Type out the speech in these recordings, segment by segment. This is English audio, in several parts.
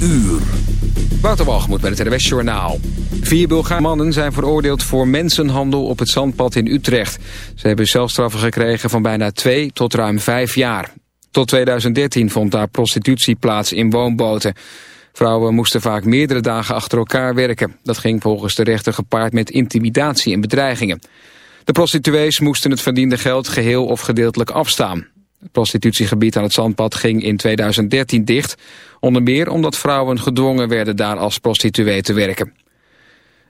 uur. Waterwalgemoed met het RWS Journaal. Vier Bulgaarse mannen zijn veroordeeld voor mensenhandel op het zandpad in Utrecht. Ze hebben zelfstraffen gekregen van bijna twee tot ruim vijf jaar. Tot 2013 vond daar prostitutie plaats in woonboten. Vrouwen moesten vaak meerdere dagen achter elkaar werken. Dat ging volgens de rechter gepaard met intimidatie en bedreigingen. De prostituees moesten het verdiende geld geheel of gedeeltelijk afstaan. Het prostitutiegebied aan het Zandpad ging in 2013 dicht. Onder meer omdat vrouwen gedwongen werden daar als prostituee te werken.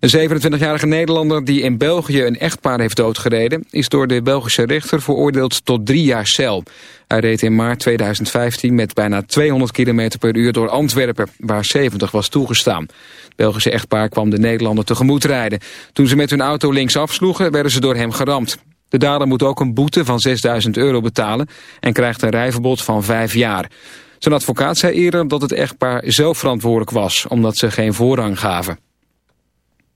Een 27-jarige Nederlander die in België een echtpaar heeft doodgereden... is door de Belgische rechter veroordeeld tot drie jaar cel. Hij reed in maart 2015 met bijna 200 km per uur door Antwerpen... waar 70 was toegestaan. Het Belgische echtpaar kwam de Nederlander tegemoet rijden. Toen ze met hun auto links afsloegen, werden ze door hem geramd. De dader moet ook een boete van 6000 euro betalen... en krijgt een rijverbod van vijf jaar. Zijn advocaat zei eerder dat het echtpaar zelf verantwoordelijk was... omdat ze geen voorrang gaven.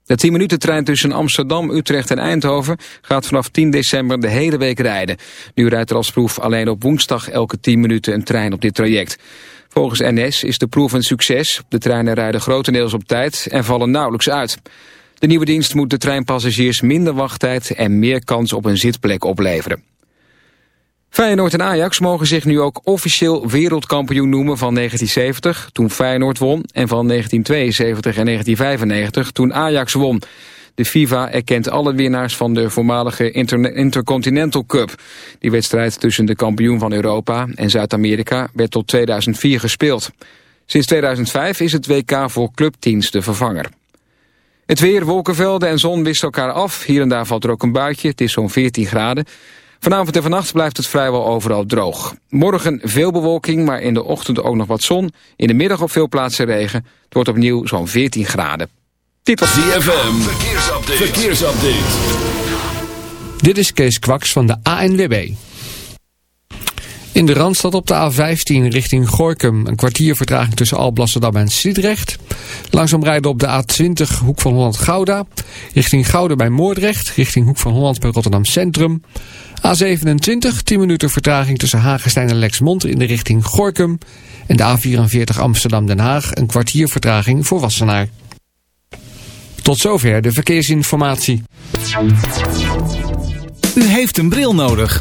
De 10 minuten trein tussen Amsterdam, Utrecht en Eindhoven gaat vanaf 10 december de hele week rijden. Nu rijdt er als proef alleen op woensdag elke 10 minuten een trein op dit traject. Volgens NS is de proef een succes. De treinen rijden grotendeels op tijd en vallen nauwelijks uit. De nieuwe dienst moet de treinpassagiers minder wachttijd en meer kans op een zitplek opleveren. Feyenoord en Ajax mogen zich nu ook officieel wereldkampioen noemen van 1970, toen Feyenoord won, en van 1972 en 1995, toen Ajax won. De FIFA erkent alle winnaars van de voormalige Intercontinental Cup. Die wedstrijd tussen de kampioen van Europa en Zuid-Amerika werd tot 2004 gespeeld. Sinds 2005 is het WK voor clubteams de vervanger. Het weer, wolkenvelden en zon wisten elkaar af. Hier en daar valt er ook een buitje. Het is zo'n 14 graden. Vanavond en vannacht blijft het vrijwel overal droog. Morgen veel bewolking, maar in de ochtend ook nog wat zon. In de middag op veel plaatsen regen. Het wordt opnieuw zo'n 14 graden. Dit was DFM. Verkeersupdate. Verkeersupdate. Dit is Kees Kwaks van de ANWB. In de Randstad op de A15 richting Gorkum een kwartier vertraging tussen Alblasserdam en Sliedrecht. Langzaam rijden op de A20 Hoek van Holland-Gouda. Richting Gouda bij Moordrecht. Richting Hoek van Holland bij Rotterdam Centrum. A27 10 minuten vertraging tussen Hagestein en Lexmond in de richting Gorkum. En de A44 Amsterdam-Den Haag een kwartier vertraging voor Wassenaar. Tot zover de verkeersinformatie. U heeft een bril nodig.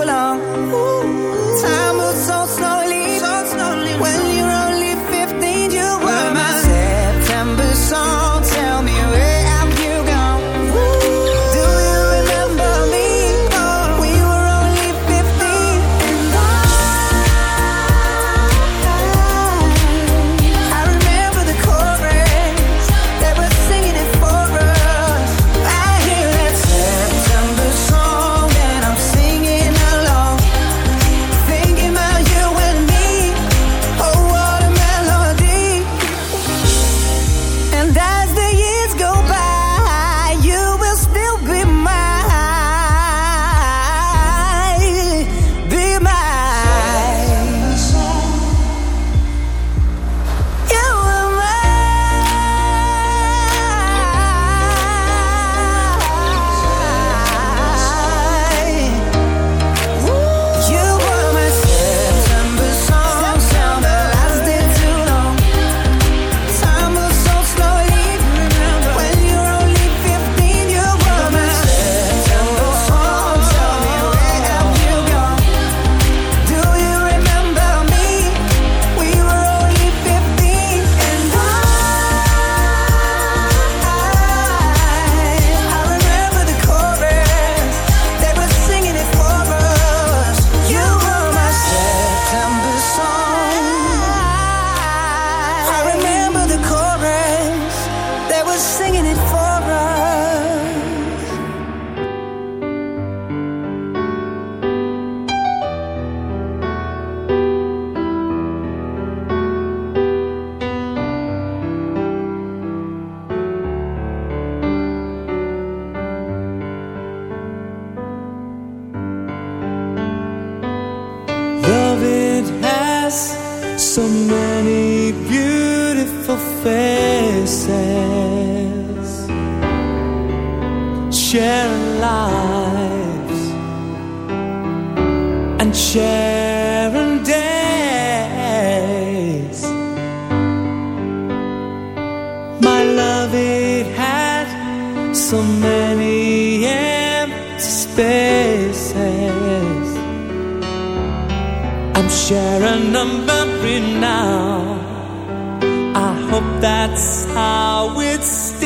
that's how it stays.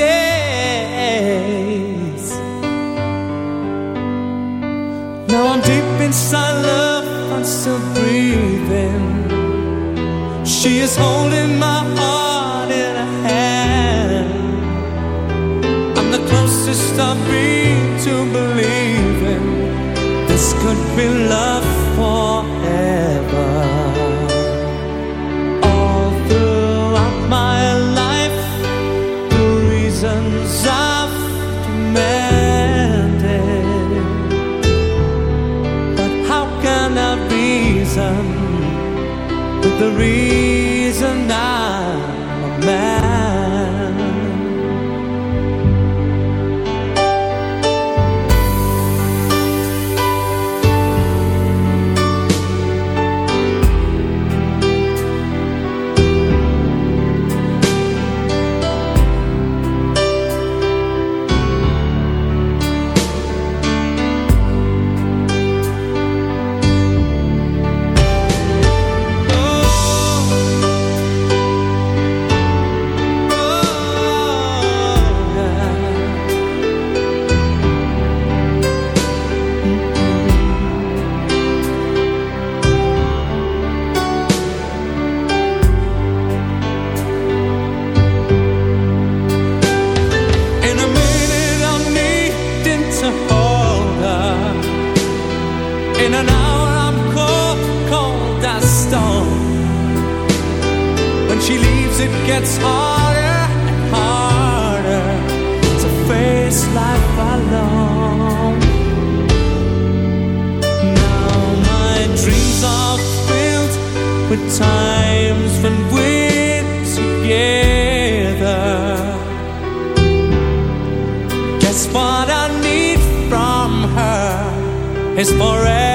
Now I'm deep inside love, I'm still breathing. She is holding my heart in her hand. I'm the closest I've been to believing this could be love. times when we're together. Guess what I need from her is forever.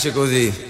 piace così.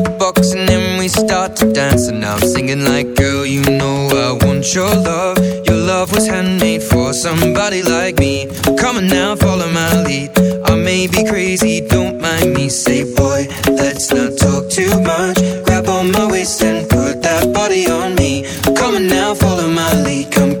start to dance. And now I'm singing like, girl, you know I want your love. Your love was handmade for somebody like me. Come on now, follow my lead. I may be crazy, don't mind me. Say, boy, let's not talk too much. Grab on my waist and put that body on me. Come on now, follow my lead. Come,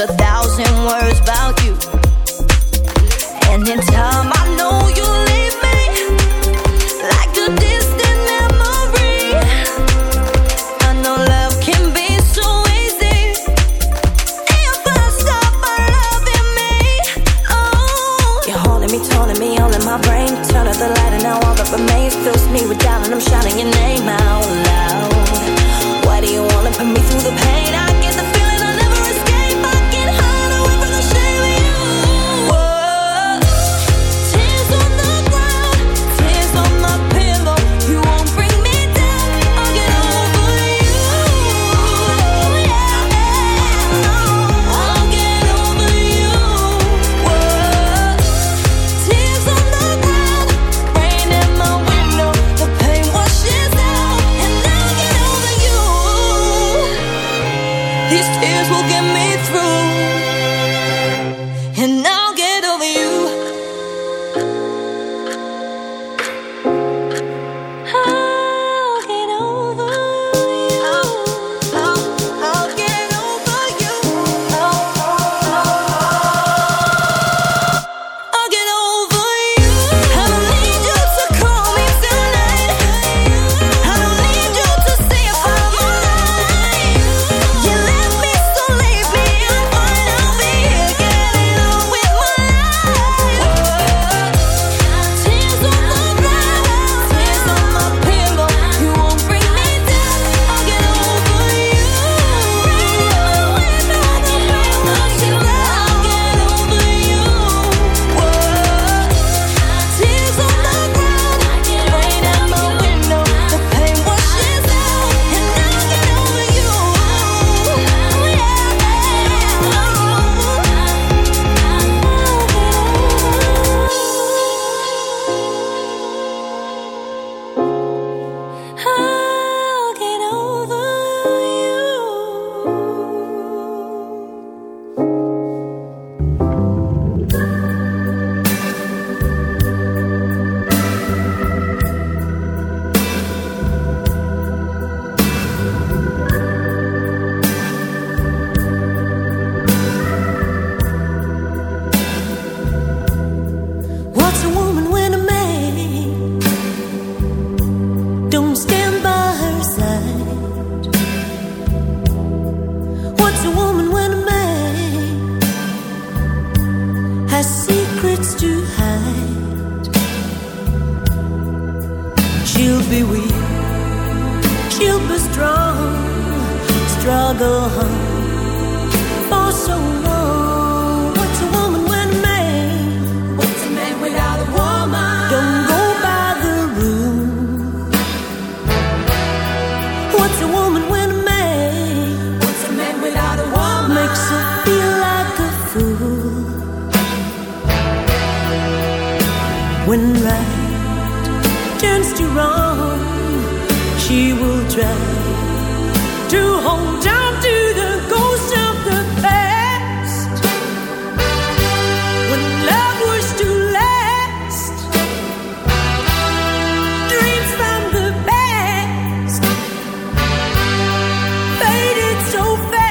a thousand words about you, and it's hard. things.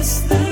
Deserts miss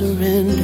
And